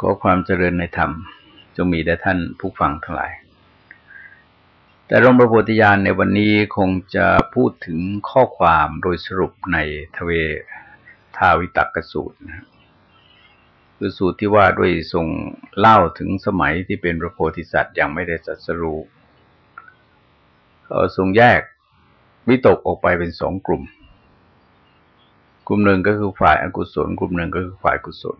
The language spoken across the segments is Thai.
ขอความเจริญในธรรม จงมีแด่ท่านผู้ฟังทั้งหลาย แต่รมประโพธิญาณในวันนี้คงจะพูดถึงข้อความโดยสรุปในทเวทาวิตักกสูตรนะคือสูตรที่ว่าด้วยทรงเล่าถึงสมัยที่เป็นพระโพธิสัตว์ยังไม่ได้สัสรู้เขาทรงแยกวิตกออกไปเป็นสองกลุ่ม กลุ่มหนึ่งก็คือฝ่ายอกุศล กลุ่มหนึ่งก็คือฝ่ายกุศล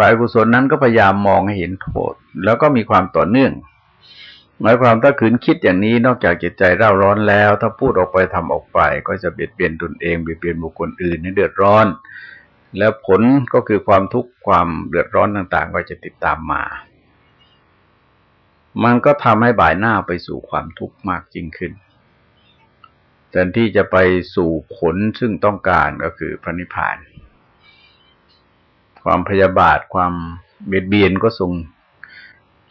ฝ่ายกุศลนั้นก็พยายามมองให้เห็นโทษ แล้วก็มีความต่อเนื่อง หมายความถ้าขืนคิดอย่างนี้นอกจากจิตใจเร่าร้อนแล้ว ถ้าพูดออกไปทำออกไป ก็จะเบียดเบียนตนเองเบียดเบียนบุคคลอื่นให้เดือดร้อน แล้วผลก็คือความทุกข์ความเดือดร้อนต่างๆ ก็จะติดตามมา มันก็ทำให้บ่ายหน้าไปสู่ความทุกข์มากยิ่งขึ้นแทนที่จะไปสู่ผลซึ่งต้องการก็คือพระนิพพาน ความพยาบาทความเบียดเบียนก็ทรง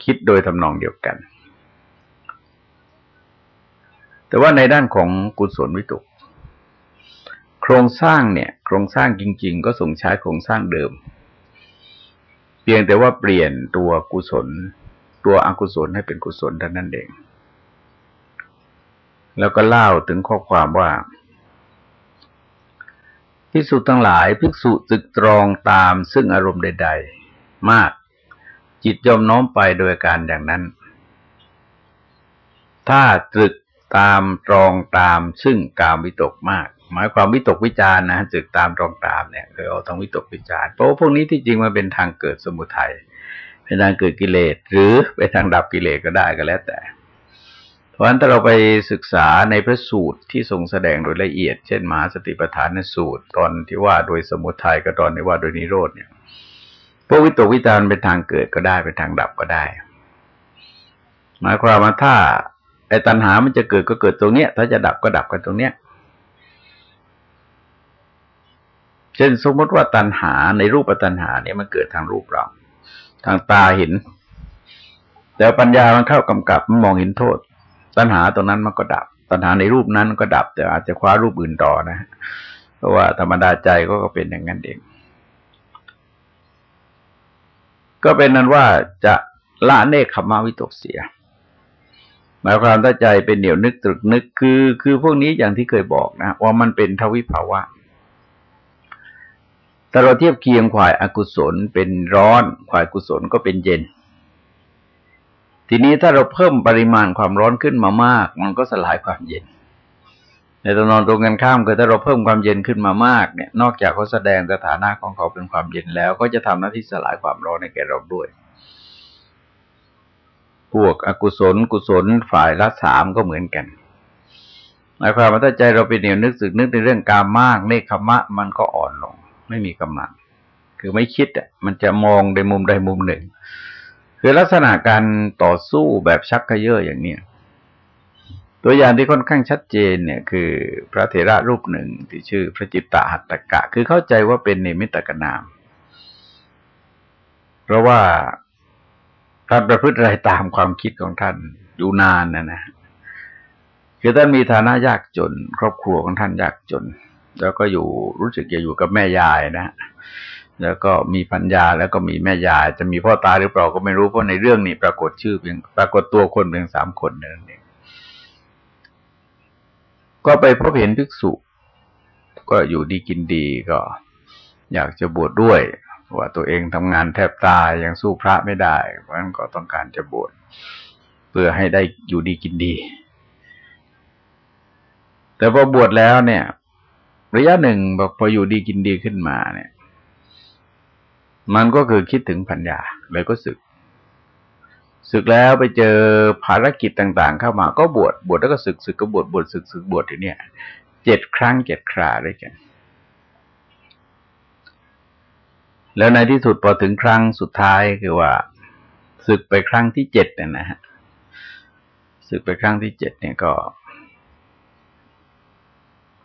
คิดโดยทำนองเดียวกัน แต่ว่าในด้านของกุศลวิตุโครงสร้างเนี่ย โครงสร้างจริง ๆ ก็ส่งใช้โครงสร้างเดิม เพียงแต่ว่าเปลี่ยนตัวกุศล ตัวอกุศลให้เป็นกุศลเท่านั้นเอง แล้วก็เล่าถึงข้อความว่า ภิกษุทั้งหลายภิกษุตึกตรองตามซึ่งอารมณ์ใด ๆ มาก จิตยอมน้อมไปโดยการอย่างนั้น ถ้าตรึกตามตรองตามซึ่งกามวิตกมาก หมายความวิตกวิจารนะตึกตามตรองตามเนี่ยคือเอาทางวิตกวิจารเพราะพวกนี้ที่จริงมันเป็นทางเกิดสมุทัยเป็นทางเกิดกิเลสหรือไปทางดับกิเลสก็ได้ก็แล้วแต่ เพราะฉะนั้นถ้าเราไปศึกษาในพระสูตรที่ทรงแสดงโดยละเอียด เช่นมหาสติปัฏฐานสูตร ตอนที่ว่าโดยสมุทัยกับตอนที่ว่าโดยนิโรธเนี่ยพวกวิตกวิจารเป็นทางเกิดก็ได้เป็นทางดับก็ได้ หมายความว่าถ้าไอ้ตัณหามันจะเกิดก็เกิดตรงเนี้ย ถ้าจะดับก็ดับกันตรงเนี้ย เช่นสมมติว่าตัณหาในรูปตัณหาเนี่ยมันเกิดทางรูปเรา ทางตาเห็น แต่ปัญญามันเข้ากำกับมันมองเห็นโทษ ตัณหาตรงนั้นมันก็ดับ ตัณหาในรูปนั้นก็ดับ แต่อาจจะคว้ารูปอื่นต่อนะ เพราะว่าธรรมดาใจก็เป็นอย่างนั้นเอง ก็เป็นนั้นว่าจะละเนคขมาวิตกเสียหมายความตั้งใจเป็นเหนียวนึกตรึกนึกคือ คือพวกนี้อย่างที่เคยบอกนะ ว่ามันเป็นทวิภาวะแต่เราเทียบเคียงขวายอากุศลเป็นร้อนขวายกุศลก็เป็นเย็น ทีนี้ถ้าเราเพิ่มปริมาณความร้อนขึ้นมามาก มันก็สลายความเย็น ในตอนนอนตรงกันข้ามคือถ้าเราเพิ่มความเย็นขึ้นมามากเนี่ย นอกจากเขาแสดงสถานะของเขาเป็นความเย็นแล้ว ก็จะทำหน้าที่สลายความร้อนในแก่เราด้วยพวกอกุศล กุศลฝ่ายละสามก็เหมือนกันหมายความว่าถ้าใจเราเป็นเหนียวนึกสึกนึกในเรื่องการมากเนคขมะ มันก็อ่อนลง ไม่มีกำลังคือไม่คิดอะมันจะมองในมุมใดมุมหนึ่ง คือลักษณะการต่อสู้แบบชักกระเยอะอย่างนี้ตัวอย่างที่ค่อนข้างชัดเจนเนี่ย คือพระเถระรูปหนึ่งที่ชื่อพระจิตตหัตตกะ คือเข้าใจว่าเป็นเนมิตกนาม เพราะว่าท่านประพฤติไรตามความคิดของท่านอยู่นานนะนะคือท่านมีฐานะยากจน ครอบครัวของท่านยากจน แล้วก็อยู่รู้สึกจะอยู่กับแม่ยายนะ แล้วก็มีปัญญาแล้วก็มีแม่ยายจะมีพ่อตาหรือเปล่าก็ไม่รู้เพราะในเรื่องนี้ปรากฏชื่อเพียงปรากฏตัวคนเพียงสามคนนั่นเองก็ไปพบเห็นภิกษุ ก็อยู่ดีกินดีก็ อยากจะบวชดด้วยว่าตัวเองทำงานแทบตายยังสู้พระไม่ได้เพราะฉะนั้นก็ต้องการจะบวชเพื่อให้ได้อยู่ดีกินดี แต่พอบวชแล้วเนี่ย ระยะหนึ่งบอกพออยู่ดีกินดีขึ้นมาเนี่ย มันก็คือคิดถึงปัญญาเลยก็สึกสึกแล้วไปเจอภารกิจต่าง ๆ เข้ามาก็บวชบวชแล้วก็สึกสึกก็บวชบวชสึกสึกบวชทีเนี้ยเจ็ดครั้งเจ็ดคราด้วยกัน แล้วในที่สุดพอถึงครั้งสุดท้ายคือว่าศึกไปครั้งที่เจ็ดเนี่ยนะฮะศึกไปครั้งที่เจ็ดเนี่ยก็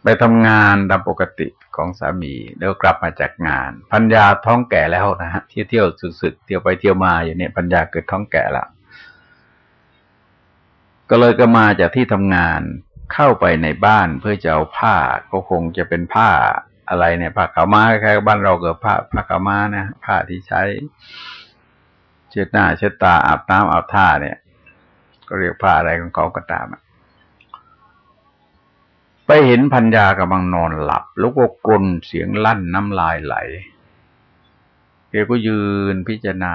ไปทำงานตามปกติของสามีแล้วกลับมาจากงานพัญญาท้องแก่แล้วนะฮะเที่ยวเที่ยวสึกๆเที่ยวไปเที่ยวมาอยู่เนี่ยพัญญาเกิดท้องแก่ล้วก็เลยก็มาจากที่ทำงานเข้าไปในบ้านเพื่อจะเอาผ้าก็คงจะเป็นผ้าอะไรเนี่ยผ้าขาวม้าคล้ายๆบ้านเราเกิดผ้าผ้าขาวม้านะผ้าที่ใช้เช็ดหน้าเช็ดตาอาบน้ำอาบท่าเนี่ย ก็เรียกผ้าอะไรของเขาก็ตาม ไปเห็นพัญญากำลังนอนหลับ แล้วก็กลนเสียงลั่นน้ำลายไหลแกก็ยืนพิจารณา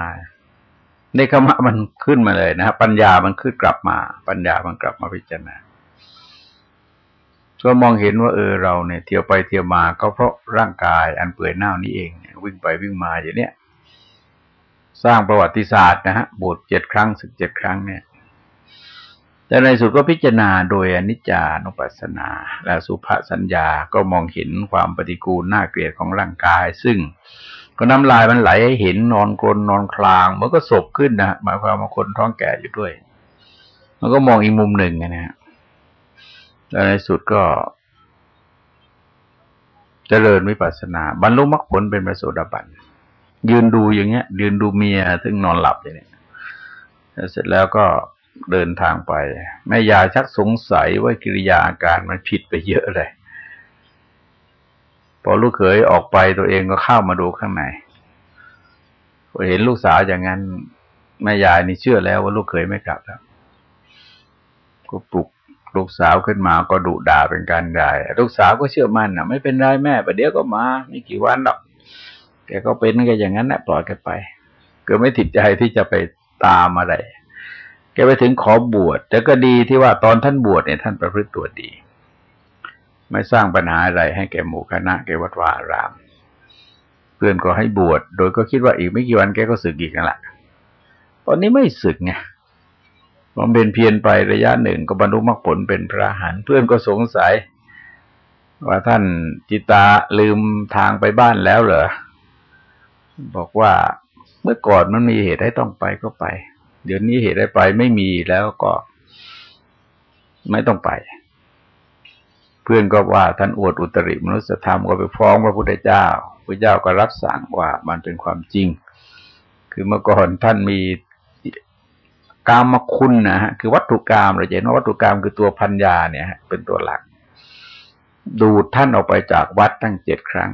ในคำมันขึ้นมาเลยนะปัญญามันขึ้นกลับมา ปัญญามันกลับมาพิจารณา ก็มองเห็นว่า เออเราเนี่ยเที่ยวไปเที่ยวมาก็เพราะร่างกายอันเปื่อยเน่านี้เองวิ่งไปวิ่งมาอย่างเนี้ยสร้างประวัติศาสตร์นะฮะบทเจ็ดครั้งสึกเจ็ดครั้งเนี่ย แต่ในสุดก็พิจารณาโดยอนิจจานุปัสสนา และสุภสัญญาก็มองเห็นความปฏิกูลน่าเกลียดของร่างกาย ซึ่งก็น้ำลายมันไหลให้เห็นนอนกรนนอนคลางมันก็ศพขึ้นนะหมายความว่าคนท้องแก่อยู่ด้วย มันก็มองอีกมุมหนึ่งนะฮะแล้วในสุดก็จเจริญวิปัสสนา บรรลุมรรคผลเป็นพระโสดาบันยืนดูอย่างเงี้ย ยืนดูเมียซึ่งนอนหลับอย่างเนี้ยเสร็จแล้วก็ เดินทางไป แม่ยาชักสงสัยว่ากิริยาอาการมันผิดไปเยอะเลยพอลูกเขยออกไปตัวเองก็เข้ามาดูข้างในพอเห็นลูกสาวอย่างนั้นแม่ยายนี่เชื่อแล้วว่าลูกเขยไม่กลับแล้วก็ปลุกลูกสาวขึ้นมาก็ดุด่าเป็นการใหญ่ลูกสาวก็เชื่อมั่นนะไม่เป็นไรแม่ประเดี๋ยวก็มาไม่กี่วันหรอกแกก็เป็นแกอย่างนั้นแหละปล่อยแกไปก็ไม่ติดใจที่จะไปตามอะไร กไปถึงขอบวช แต่ก็ดีที่ว่าตอนท่านบวชเนี่ยท่านประพฤติตัวดี ไม่สร้างปัญหาอะไรให้แกหมู่คณะแกวัดวาอาราม เพื่อนก็ให้บวช โดยก็คิดว่าอีกไม่กี่วันแกก็สึกอีกนั่นแหละตอนนี้ไม่สึกไงบำเพ็ญเพียรไประยะหนึ่งก็บรรลุมรรคผลเป็นพระหันเพื่อนก็สงสัย ว่าท่านจิตาลืมทางไปบ้านแล้วเหรอบอกว่าเมื่อก่อนมันมีเหตุให้ต้องไปก็ไป เดี๋ยวนี้เหตุให้ไปไม่มีแล้วก็ไม่ต้องไป เพื่อนก็ว่าท่านอวดอุตริมนุสธรรมก็ไปฟ้องพระพุทธเจ้าพระเจ้าก็รับสั่งว่ามันเป็นความจริง คือเมื่อก่อนท่านมีกามคุณนะฮะคือวัตถุกรรมเราเห็นว่าวัตถุกรรมคือตัวพัญญาเนี่ยเป็นตัวหลัก ดูดท่านออกไปจากวัดตั้งเจ็ดครั้ง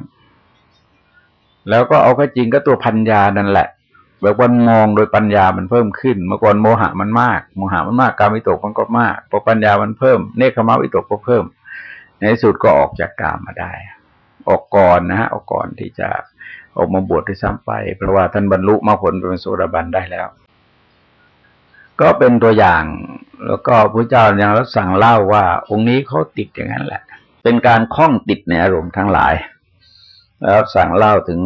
แล้วก็เอาก็จริงก็ตัวพัญญานั่นแหละ แบบวันมองโดยปัญญามันเพิ่มขึ้น เมื่อก่อนโมหะมันมาก โมหะมันมาก การวิตกมันก็มาก พอปัญญามันเพิ่ม เนคขมาวิตกก็เพิ่ม ในสุดก็ออกจากกามมาได้ ออกก่อนนะฮะ ออกก่อนที่จะออกมาบวชที่ซ้ำไป เพราะว่าท่านบรรลุมาผลเป็นโสดาบันได้แล้ว ก็เป็นตัวอย่าง แล้วก็พระเจ้ายังรับสั่งเล่าว่า องค์นี้เขาติดอย่างนั้นแหละ เป็นการคล้องติดในอารมณ์ทั้งหลาย แล้วสั่งเล่าถึง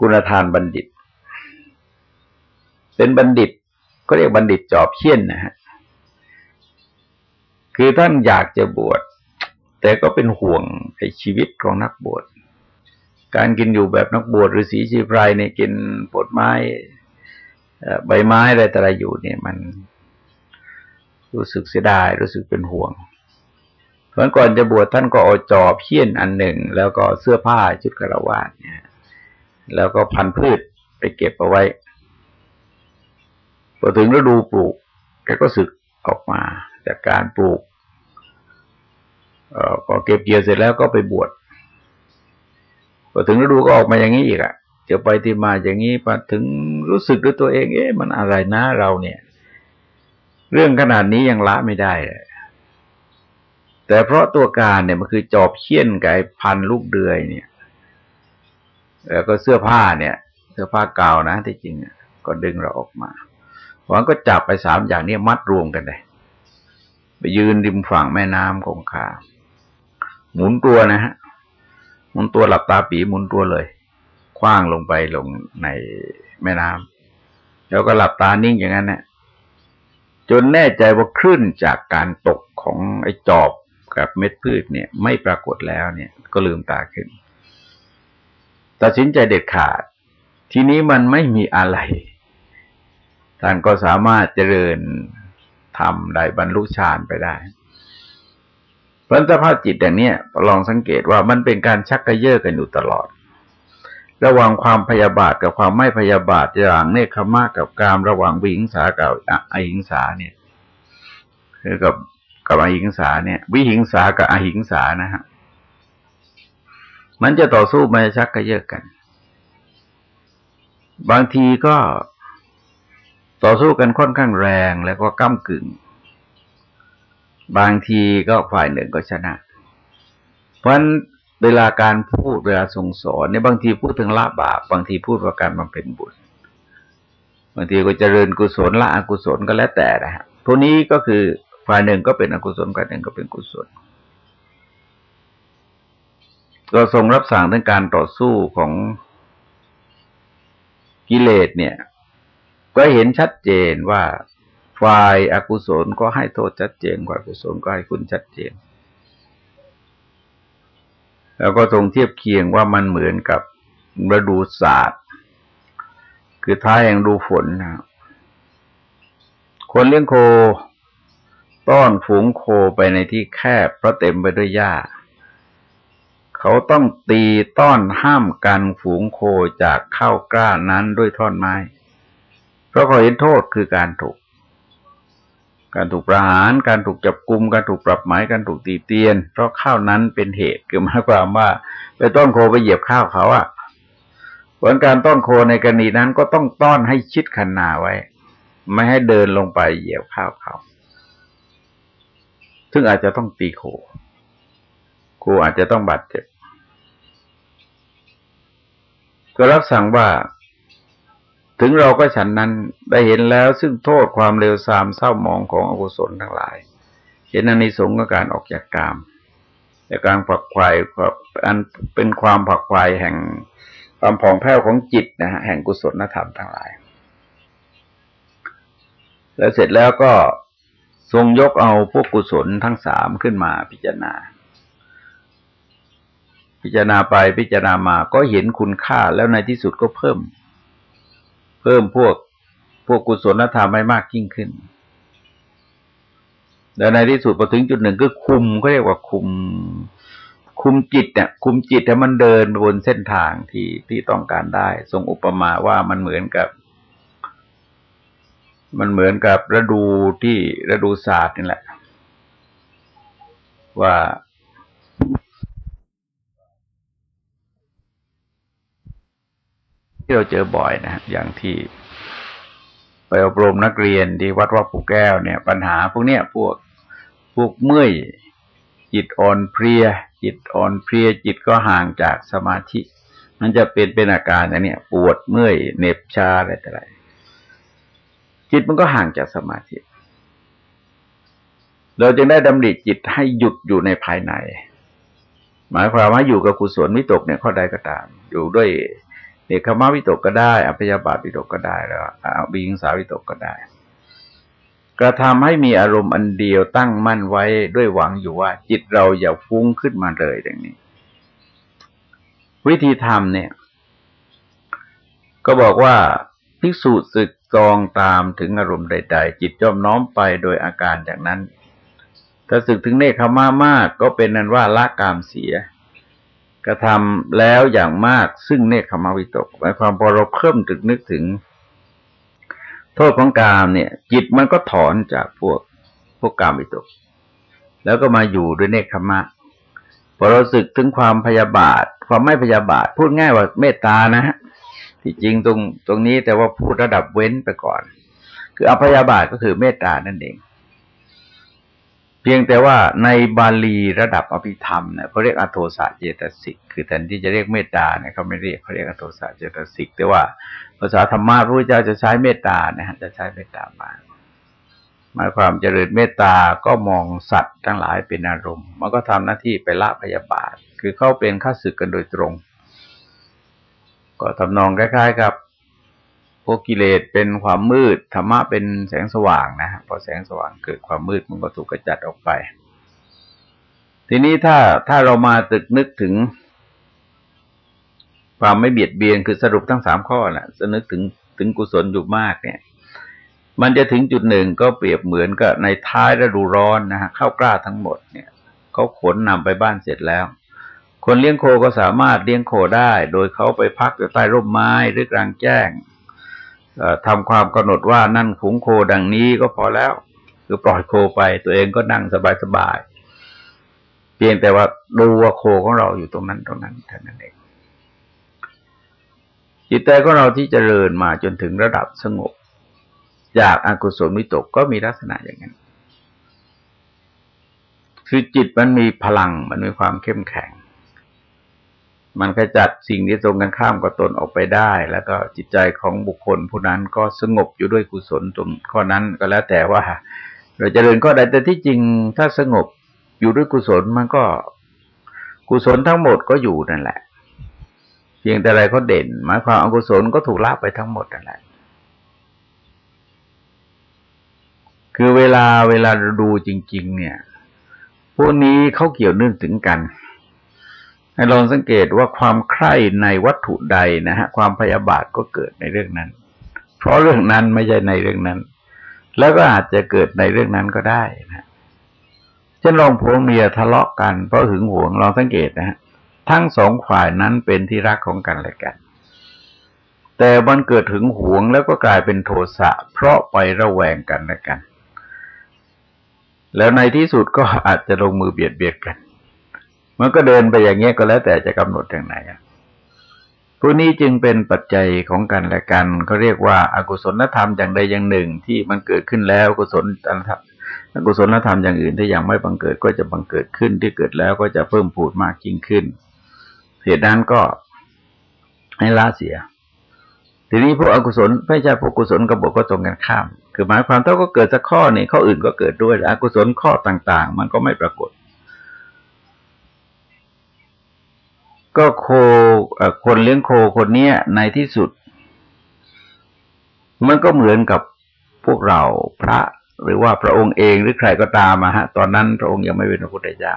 กุณธานบัณฑิต เป็นบัณฑิตก็เรียกบัณฑิตจอบเขี้ยนนะฮะคือท่านอยากจะบวช แต่ก็เป็นห่วงในชีวิตของนักบวช การกินอยู่แบบนักบวชหรือสีชีพไรในกินผลไม้ใบไม้อะไรแต่ละอยู่เนี่ย มันรู้สึกเสียดายรู้สึกเป็นห่วงเพราะก่อนจะบวชท่านก็เอาจอบเพี้ยนอันหนึ่ง แล้วก็เสื้อผ้าชุดกระวาดเนี่ย แล้วก็พันพืชไปเก็บเอาไว้ พอถึงฤดูปลูกแกก็สึกออกมาจากการปลูกเออพอเก็บเกี่ยวเสร็จแล้วก็ไปบวชพอถึงฤดูก็ออกมาอย่างนี้อีกอะ่ะจะไปที่มาอย่างนี้มาถึงรู้สึกด้วยตัวเอง เอ๊ะมันอะไรนะเราเนี่ย เรื่องขนาดนี้ยังละไม่ได้แต่เพราะตัวการเนี่ยมันคือจอบเขี้ยนไกับพันลูกเดือยเนี่ย แล้วก็เสื้อผ้าเนี่ย เสื้อผ้าเก่านะที่จริงก็ดึงเราออกมาหวังก็จับไปสามอย่างนี้มัดรวมกันเลยไปยืนริมฝั่งแม่น้ำคงคาหมุนตัวนะฮะหมุนตัวหลับตาปีหมุนตัวเลย คว้างลงไปลงในแม่น้ำแล้วก็หลับตานิ่งอย่างนั้นเนี่ยจนแน่ใจว่าคลื่นจากการตกของไอ้จอบกับเม็ดพืชเนี่ย ไม่ปรากฏแล้วเนี่ย ก็ลืมตาขึ้น ตัดสินใจเด็ดขาด ทีนี้มันไม่มีอะไรท่านก็สามารถเจริญทำได้บรรลุฌานไปได้พราะสภาพจิตอย่างนี้ลองสังเกตว่ามันเป็นการชักกระเยาะกันอยู่ตลอด ระหว่างความพยาบาทกับความไม่พยาบาทอย่างเนคขมะกับกามระหว่างวิหิงสากับอหิงสาเนี่ยคือกับกับอหิงสาเนี่ย วิหิงสากับอหิงสานะฮะ มันจะต่อสู้มันจะชักกระเยอะกัน บางทีก็ต่อสู้กันค่อนข้างแรงแล้วก็ก้ากึ่ง บางทีก็ฝ่ายหนึ่งก็ชนะ เพราะฉะนั้นเวลาการพูดเวลาทรงสอนเนี่ยบางทีพูดถึงละบาปบางทีพูดว่าการบำเพ็ญบุญบางทีก็เจริญกุศลละอกุศลก็แล้วแต่นะฮะพวกนี้ก็คือฝ่ายหนึ่งก็เป็นอกุศลฝ่ายหนึ่งก็เป็นกุศล ก็ทรงรับสั่งเรื่องการต่อสู้ของกิเลสเนี่ย ก็เห็นชัดเจนว่าฝ่ายอากุศลก็ให้โทษชัดเจนฝ่ายกุศลก็ให้คุณชัดเจน แล้วก็ทรงเทียบเคียงว่ามันเหมือนกับฤดูศาสตร์ คือท้ายแห่งดูฝนนะคนเลี้ยงโคต้อนฝูงโคไปในที่แคบเพราะเต็มไปด้วยหญ้า เขาต้องตีต้อนห้ามกันฝูงโคจากเข้ากล้านั้นด้วยท่อนไม้ เพราะเขาเห็นโทษคือการถูก การถูกประหาร การถูกจับกลุมการถูกปรับหมาย การถูกตีเตียน เพราะข้าวนั้นเป็นเหตุคือหมายความว่า ไปต้อนโคไปเหยียบข้าวเขาอะผลการต้อนโคในกรณีนั้นก็ต้องต้อนให้ชิดขนาไว้ ไม่ให้เดินลงไปเหยียบข้าวเขาซึ่งอาจจะต้องตีโคครูอาจจะต้องบาดเจ็บ ก็รับสั่งว่า ถึงเราก็ฉันนั้นได้เห็นแล้วซึ่งโทษความเลวทรามเศร้าหมองของอกุศลทั้งหลาย เห็นอนิสงส์กับการออกจากกามแต่การผักควายอันเป็นความผักควายแห่งความผ่องแผ้วของจิตนะฮะแห่งกุศลธรรมทั้งหลาย แล้วเสร็จแล้วก็ทรงยกเอาพวกกุศลทั้งสามขึ้นมาพิจารณา พิจารณาไปพิจารณามาก็เห็นคุณค่าแล้วในที่สุดก็เพิ่ม เพิ่มพวกพวกกุศลธรรมให้มากยิ่งขึ้นแล้วในที่สุดพอถึงจุดหนึ่งก็คุมก็เรียกว่าคุม คุมจิตเนี่ยคุมจิตให้มันเดินบนเส้นทางที่ที่ต้องการได้ ทรงอุปมาว่ามันเหมือนกับ มันเหมือนกับฤดูที่ฤดูศาสตร์นี่แหละ ว่า ที่เราเจอบ่อยนะอย่างที่ไปอบรมนักเรียนที่วัดวัดปูแก้วเนี่ย ปัญหาพวกเนี้ยพวกพวกเมื่อยจิตอ่อนเพลีย จิตอ่อนเพลีย จิตก็ห่างจากสมาธิ มันจะเป็นเป็นอาการอันนี้ปวดเมื่อยเหน็บชาอะไรต่ออะไรจิตมันก็ห่างจากสมาธิ เราจึงได้ดำริจิตให้หยุดอยู่ในภายใน หมายความว่าอยู่กับกุศลวิตกเนี่ยข้อใดก็ตาม อยู่ด้วย เอกมาวิตกก็ได้อัพยาบาทวิตกก็ได้แล้วอบิงสาวิตกก็ได้ กระทำให้มีอารมณ์อันเดียวตั้งมั่นไว้ด้วยหวังอยู่ว่า จิตเราอย่าฟุ้งขึ้นมาเลยอย่างนี้ วิธีทำเนี่ย ก็บอกว่าภิกษุศึกจองตามถึงอารมณ์ใด ๆ จิตย่อมน้อมไปโดยอาการอย่างนั้น ถ้าศึกถึงเนคขมามากก็เป็นนั้นว่าละกามเสีย กระทำแล้วอย่างมากซึ่งเนคขมาวิตกหมายความพอเราเพิ่มตึกนึกถึง โทษของกามเนี่ย จิตมันก็ถอนจากพวกพวกกามวิตก แล้วก็มาอยู่ด้วยเนคขมะพอเราสึกถึงความพยาบาท ความไม่พยาบาท พูดง่ายว่าเมตตานะฮะที่จริงตรงตรงนี้แต่ว่าพูดระดับเว้นไปก่อน คืออภยาบาทก็คือเมตตานั่นเอง พียงแต่ว่าในบาลีระดับอภิธรรมเนี่ยเขาเรียกอโทสะเจตสิก คือแทนที่จะเรียกเมตตาเนี่ยเขาไม่เรียกเขาเรียกอโทสะเจตสิก แต่ว่าภาษาธรรมะพระพุทธเจ้าจะใช้เมตตานะฮะจะใช้เมตตามาหมายความเจริญเมตตาก็มองสัตว์ทั้งหลายเป็นอารมณ์ มันก็ทำหน้าที่ไปละพยาบาท คือเข้าเป็นข้าศึกกันโดยตรง ก็ทำนองคล้ายๆ กับ พวกกิเลสเป็นความมืด ธรรมะเป็นแสงสว่างนะฮะพอแสงสว่างเกิดความมืดมันก็ถูกกระจัดออกไป ทีนี้ถ้าถ้าเรามาตึกนึกถึง ความไม่เบียดเบียนคือสรุปทั้งสามข้อนะ่ะจะนึกถึงถึงกุศลอยู่มากเนี่ย มันจะถึงจุดหนึ่งก็เปรียบเหมือนกับในท้ายฤดูร้อนนะฮะข้าวกล้าทั้งหมดเนี่ยเขาขนนำไปบ้านเสร็จแล้วคนเลี้ยงโคก็สามารถเลี้ยงโคได้ โดยเขาไปพักอยู่ใต้ร่มไม้หรือกลางแจ้ง ทำความกำหนดว่านั่นขุงโคดังนี้ก็พอแล้ว คือปล่อยโคไปตัวเองก็นั่งสบายๆเพียงแต่ว่าดูว่าโคของเราอยู่ตรงนั้นตรงนั้นเท่านั้นเองจิตใจของเราที่เจริญมาจนถึงระดับสงบ จากอากุศลวิตกก็มีลักษณะอย่างนั้นคือจิตมันมีพลังมันมีความเข้มแข็ง มันขจัดสิ่งที่ตรงกันข้ามกับตนออกไปได้ แล้วก็จิตใจของบุคคลผู้นั้นก็สงบอยู่ด้วยกุศลตรงข้อนั้นก็แล้วแต่ว่า เราจเจริญก็ได้แต่ที่จริงถ้าสงบอยู่ด้วยกุศลมันก็กุศลทั้งหมดก็อยู่นั่นแหละ เพียงแต่อะไรก็เด่น หมายความอกุศลก็ถูกละไปทั้งหมดนั่นแหละคือเวลาเวลาดูจริง ๆ เนี่ย พวกนี้เขาเกี่ยวเนื่องถึงกัน ให้ลองสังเกตว่าความใคร่ในวัตถุใดนะฮะความพยาบาทก็เกิดในเรื่องนั้น เพราะเรื่องนั้นไม่ใช่ในเรื่องนั้น แล้วก็อาจจะเกิดในเรื่องนั้นก็ได้นะเช่นลองผัวเมียทะเลาะกันเพราะหึงหวงลองสังเกตนะฮะทั้งสองฝ่ายนั้นเป็นที่รักของกันและกัน แต่มันเกิดถึงหวงแล้วก็กลายเป็นโทสะ เพราะไประแวงกันและกัน แล้วในที่สุดก็อาจจะลงมือเบียดเบียดกัน มันก็เดินไปอย่างเงี้ยก็แล้วแต่จะกำหนดอย่างไหนพวกนี้จึงเป็นปัจจัยของกันและกันเขาเรียกว่าอากุศลธรรมอย่างใดอย่างหนึ่ง ที่มันเกิดขึ้นแล้วกุศลธรรมอกุศลธรรมอย่างอื่นที่ยังไม่บังเกิดก็จะบังเกิดขึ้นที่เกิดแล้วก็จะเพิ่มพูดมากยิ่งขึ้นเหตุนั้นก็ให้ละเสีย ทีนี้พวกอกุศลไม่ใช่พวกกุศลกับบวกก็ตรงกันข้าม คือหมายความถ้าก็เกิดสักข้อนี่ข้ออื่นก็เกิดด้วยอกุศลข้อต่าง ๆ มันก็ไม่ปรากฏ ก็โคคนเลี้ยงโคคนเนี้ยในที่สุด มันก็เหมือนกับพวกเราพระหรือว่าพระองค์เองหรือใครก็ตามมาฮะ ตอนนั้นพระองค์ยังไม่เป็นพระพุทธเจ้า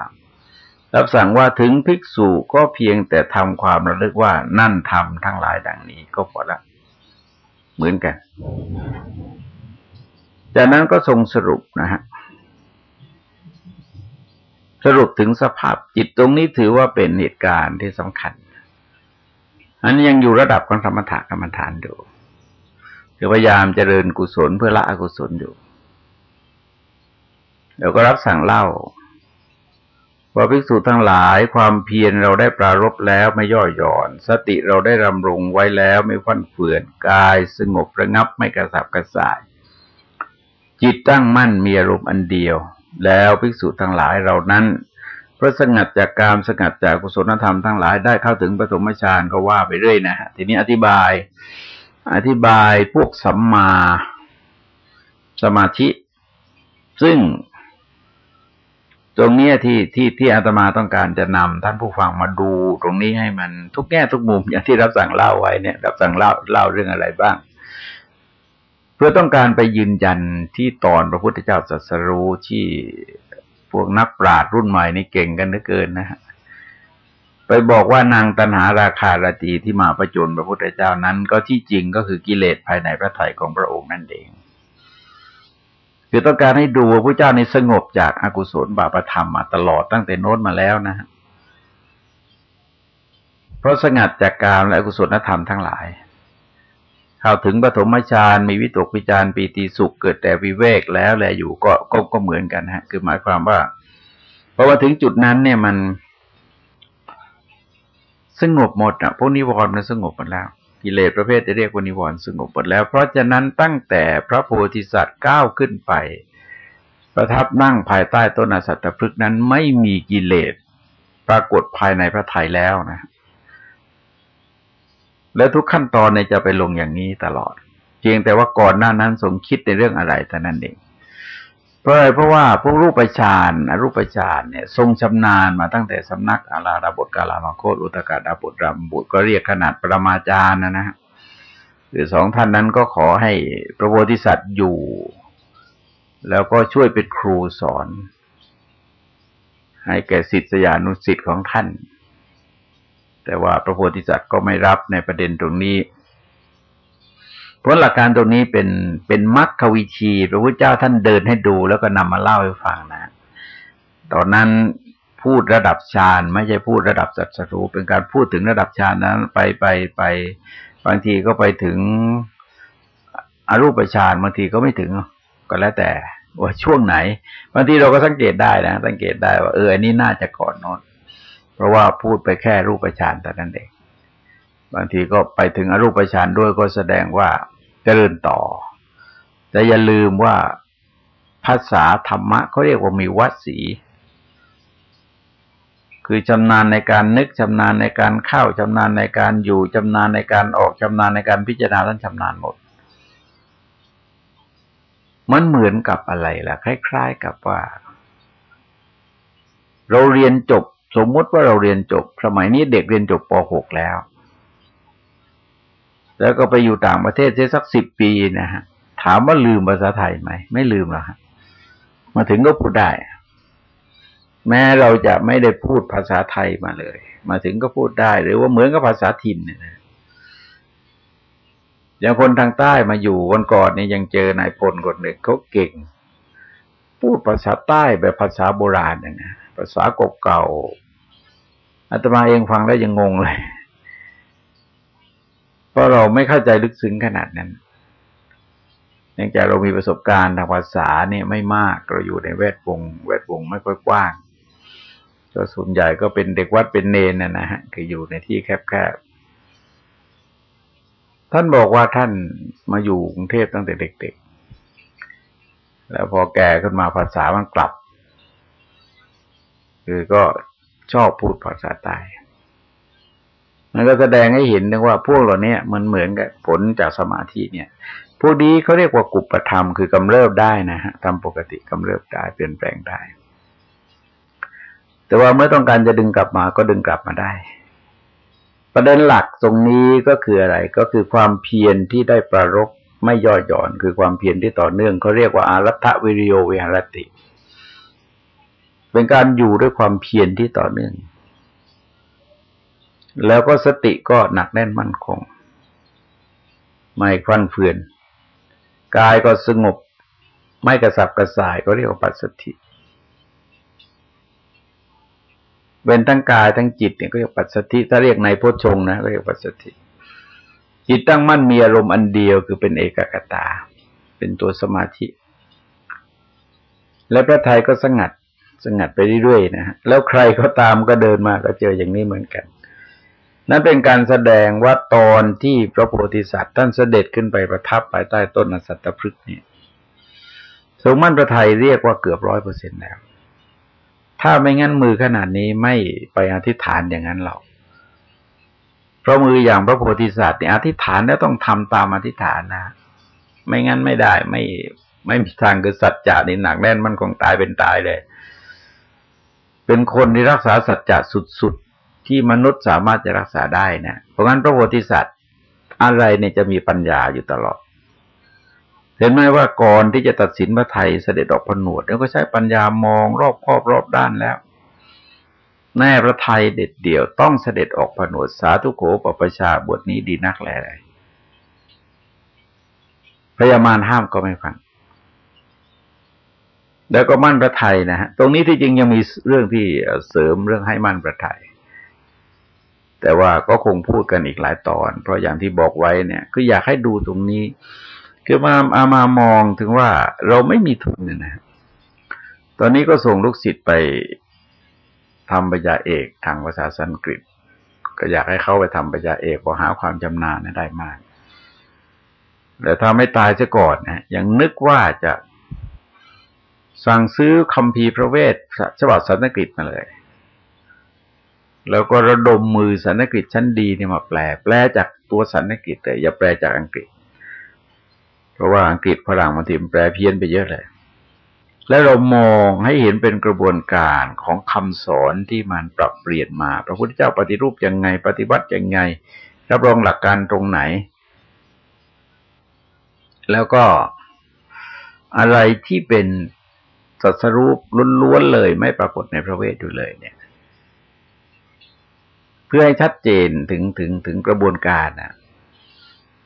รับสั่งว่าถึงภิกษุก็เพียงแต่ทำความระลึกว่านั่นทำทั้งหลายดังนี้ก็พอละ เหมือนกัน จากนั้นก็ทรงสรุปนะฮะ สรุปถึงสภาพจิตตรงนี้ถือว่าเป็นเหตุการณ์ที่สำคัญ อันนี้ยังอยู่ระดับของธรรมถกรรมฐานอยู่คือพยายามเจริญกุศลเพื่อละอกุศลอยู่เดี๋ยวก็รับสั่งเล่าว่าภิกษุทั้งหลายความเพียรเราได้ปรารบแล้วไม่ย่อหย่อน สติเราได้รำรงไว้แล้วไม่ฟั่นเฟือนกาย สงบระงับไม่กระสับกระส่าย จิตตั้งมั่นมีอารมณ์อันเดียว แล้วภิกษุทั้งหลายเรานั้นพระสงัดจากการสงัดจากกุศลธรรมทั้งหลายได้เข้าถึงปฐมฌานก็ว่าไปเรื่อยนะฮะทีนี้อธิบาย อธิบายพวกสัมมาสมาธิ ซึ่ง ตรงนี้ที่ที่ที่อาตมาต้องการจะนำท่านผู้ฟังมาดู ตรงนี้ให้มันทุกแง่ทุกมุมอย่างที่รับสั่งเล่าไว้เนี่ย รับสั่งเล่าเล่าเรื่องอะไรบ้าง พื่อต้องการไปยืนยันที่ตอนพระพุทธเจ้าสัสรู้ที่พวกนักปราชญ์รุ่นใหม่นี่เก่งกันเหลือเกินนะฮะไปบอกว่านางตันหาราคาราตีที่มาประจนพระพุทธเจ้านั้น ก็ที่จริงก็คือกิเลสภายในพระทัยของพระองค์นั่นเองคือต้องการให้ดูว่าพระเจ้าในสงบจากอากุศลบาปธรรมมาตลอดตั้งแต่โน้นมาแล้วนะฮะเพราะสงัดจากการและอกุศลธรรมทั้งหลาย เข้าถึงปฐมฌานมีวิตกวิจารปีติสุขเกิดแต่วิเวกแล้วแลอยู่ก็ก็ก็เหมือนกันฮะ คือหมายความว่าพอมาถึงจุดนั้นเนี่ยมันสงบหมดอะพวกนิวรณ์มันสงบหมดแล้ว กิเลสประเภทจะเรียกว่านิวรณ์สงบหมดแล้ว เพราะฉะนั้นตั้งแต่พระโพธิสัตว์ก้าวขึ้นไป ประทับนั่งภายใต้ต้นอสัตตพฤกนั้นไม่มีกิเลสปรากฏภายในพระทัยแล้วนะ แล้วทุกขั้นตอนเนี่ยจะไปลงอย่างนี้ตลอดเพียงแต่ว่าก่อนหน้านั้นทรงคิดในเรื่องอะไรแต่นั้นเองเพราะอะไรเพราะว่าพวกรูปฌานอรูปฌานเนี่ย ทรงชำนาญมาตั้งแต่สำนักอาราดาบทกาลามาโคตอุตกาดาบทรำบุตรก็เรียกขนาดประมาจารย์นะนะหรือสองท่านนั้นก็ขอให้พระโพธิสัตว์อยู่ แล้วก็ช่วยเป็นครูสอน ให้แก่ศิษยานุศิษย์ของท่าน แต่ว่าพระโพธิสัตว์ก็ไม่รับในประเด็นตรงนี้เพราะหลักการตรงนี้เป็นเป็นมรรควิธีพระพุทธเจ้าท่านเดินให้ดูแล้วก็นำมาเล่าให้ฟังนะ ตอนนั้นพูดระดับฌานไม่ใช่พูดระดับสัจรู้เป็นการพูดถึงระดับฌานนั้น ไปไปไป บางทีก็ไปถึงอรูปฌานบางทีก็ไม่ถึงก็แล้วแต่ว่าช่วงไหน บางทีเราก็สังเกตได้นะ สังเกตได้ว่าเอออันนี้น่าจะก่อนนอน เพราะว่าพูดไปแค่รูปฌานแต่นั้นเองบางทีก็ไปถึงอรูปฌานด้วยก็แสดงว่าเจริญต่อ แต่อย่าลืมว่าภาษาธรรมะเขาเรียกว่ามีวัดสีคือชำนาญในการนึกชำนาญในการเข้าชำนาญในการอยู่ชำนาญในการออกชำนาญในการพิจารณาท่านชำนาญหมด มันเหมือนกับอะไรล่ะ คล้าย ๆ กับว่า เราเรียนจบ สมมติว่าเราเรียนจบ สมัยนี้เด็กเรียนจบป .6 แล้ว แล้วก็ไปอยู่ต่างประเทศเสียสักสิบปีนะฮะ ถามว่าลืมภาษาไทยไหม ไม่ลืมหรอกฮะ มาถึงก็พูดได้ แม้เราจะไม่ได้พูดภาษาไทยมาเลย มาถึงก็พูดได้ หรือว่าเหมือนกับภาษาถิ่นเนี่ยนะอย่างคนทางใต้มาอยู่วันก่อนนี่ยังเจอนายพลคนหนึ่งเขาเก่ง พูดภาษาใต้แบบภาษาโบราณนี่ยนะาษาเก่าๆอาตมาเองฟังแล้วยังงงเลย เพราะเราไม่เข้าใจลึกซึ้งขนาดนั้นเนื่องจากเรามีประสบการณ์ทางภาษาเนี่ยไม่มากเราอยู่ในแวดวงแวดวงไม่ค่อยกว้างก็ส่วนใหญ่ก็เป็นเด็กวัดเป็นเนนนะนะฮะคืออยู่ในที่แคบๆท่านบอกว่าท่านมาอยู่กรุงเทพตั้งแต่เด็ก ๆ แล้วพอแก่ขึ้นมาภาษามันกลับ คือก็ชอบพูดภาษาใต้มันก็แสดงให้เห็นนึงว่าพวกเรานี่ยมันเหมือนกับผลจากสมาธิเนี่ย พวกนี้เขาเรียกว่ากุปธรรม คือกำเริบได้นะฮะทำปกติกำเริบได้เปลี่ยนแปลงได้ แต่ว่าเมื่อต้องการจะดึงกลับมาก็ดึงกลับมาได้ ประเด็นหลักตรงนี้ก็คืออะไร ก็คือความเพียรที่ได้ประรบไม่ย่อหย่อน คือความเพียรที่ต่อเนื่องเขาเรียกว่าอารัฐวิริโยวิหารติเเป็นการอยู่ด้วยความเพียรที่ต่อเนื่อง แล้วก็สติก็หนักแน่นมั่นคง ไม่ควันเฟือน กายก็สงบ ไม่กระสับกระส่ายก็เรียกว่าปัสสติเป็นทั้งกายทั้งจิตเนี่ยก็เรียกปัสสติถ้าเรียกในโพชงนะก็เรียกปัสสติจิตตั้งมั่นมีอารมณ์อันเดียวคือเป็นเอกกตา เป็นตัวสมาธิ และพระไทยก็สงัด สงัดไปเรื่อยๆนะฮะแล้วใครก็ตามก็เดินมาก็เจออย่างนี้เหมือนกัน นั่นเป็นการแสดงว่าตอนที่พระโพธิสัตว์ท่านเสด็จขึ้นไปประทับภายใต้ต้นอสัตตพฤกษ์เนี่ยทรงมั่นพระไทยเรียกว่าเกือบร้อยเปอร์เซ็นแล้ว ถ้าไม่งั้นมือขนาดนี้ไม่ไปอธิษฐานอย่างนั้นหรอกเพราะมืออย่างพระโพธิสัตว์เนี่ยอธิษฐานแล้วต้องทำตามอธิษฐานนะ ไม่งั้นไม่ได้ไม่ไม่มีทางคือสัจจะนี่หนักแน่นมันคงตายเป็นตายเลย เป็นคนที่รักษาสัจจะสุดๆ ที่มนุษย์สามารถจะรักษาได้นะเพราะงั้นพระโพธิสัตว์อะไรเนี่ยจะมีปัญญาอยู่ตลอด เห็นไหมว่าก่อนที่จะตัดสินพระไทยเสด็จออกผนวดแล้วก็ใช้ปัญญามองรอบครอบรอบด้านแล้ว แน่พระไทยเด็ดเดี่ยวต้องเสด็จออกผนวดสาธุโขปประชาบทนี้ดีนักแลพยามารห้ามก็ไม่ฟัง แล้วก็มั่นพระไทยนะฮะตรงนี้ที่จริงยังมีเรื่องที่เสริมเรื่องให้มั่นพระไทย แต่ว่าก็คงพูดกันอีกหลายตอน เพราะอย่างที่บอกไว้เนี่ยคืออยากให้ดูตรงนี้ คือมาอามามองถึงว่าเราไม่มีทุนเนี่ยนะ ตอนนี้ก็ส่งลูกศิษย์ไปทำปริญญาเอกทางภาษาสันสกฤตก็อยากให้เขาไปทำปริญญาเอกพอหาความจำนาญได้มากแต่ถ้าไม่ตายซะก่อนนะยังนึกว่าจะ สั่งซื้อคำพีพระเวทฉบับสันสกฤตมาเลย แล้วก็ระดมมือสันสกฤตชั้นดีเนี่ยมาแปล แปลจากตัวสันสกฤตเลยอย่าแปลจากอังกฤษ เพราะว่าอังกฤษฝรั่งมันถิ่มแปลเพี้ยนไปเยอะเลย แล้วเรามองให้เห็นเป็นกระบวนการของคำสอนที่มันปรับเปลี่ยนมา พระพุทธเจ้าปฏิรูปยังไง ปฏิบัติยังไง รับรองหลักการตรงไหน แล้วก็อะไรที่เป็น สัสรูปล้วนๆเลย ไม่ปรากฏในพระเวทอยู่เลย เนี่ย เพื่อให้ชัดเจนถึงถึงถึงกระบวนการนะ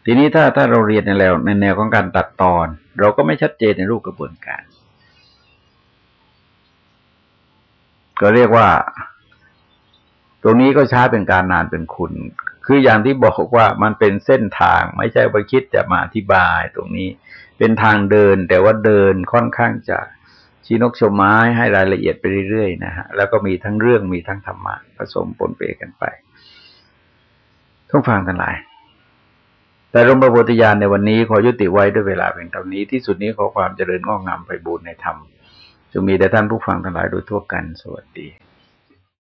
ทีนี้ถ้าถ้าเราเรียนในแนวในแนวของการตัดตอน เราก็ไม่ชัดเจนในรูปกระบวนการ ก็เรียกว่า ตรงนี้ก็ช้าเป็นการนานเป็นคุณ คืออย่างที่บอกว่ามันเป็นเส้นทาง ไม่ใช่ไปคิดจะมาอธิบายตรงนี้เป็นทางเดินแต่ว่าเดินค่อนข้างจะ ชี้นกชมไม้ให้รายละเอียดไปเรื่อยๆนะฮะแล้วก็มีทั้งเรื่องมีทั้งธรรมะผสมปนเปกันไปทุกฟังทั้งหลาย แต่รมประโพธิญาณในวันนี้ขอยุติไว้ด้วยเวลาเพียงเท่านี้ที่สุดนี้ขอความเจริญงอกงามไปบูรณนธรรมจงมีแด่ท่านผู้ฟังทั้งหลายโดยทั่วกันสวัสดี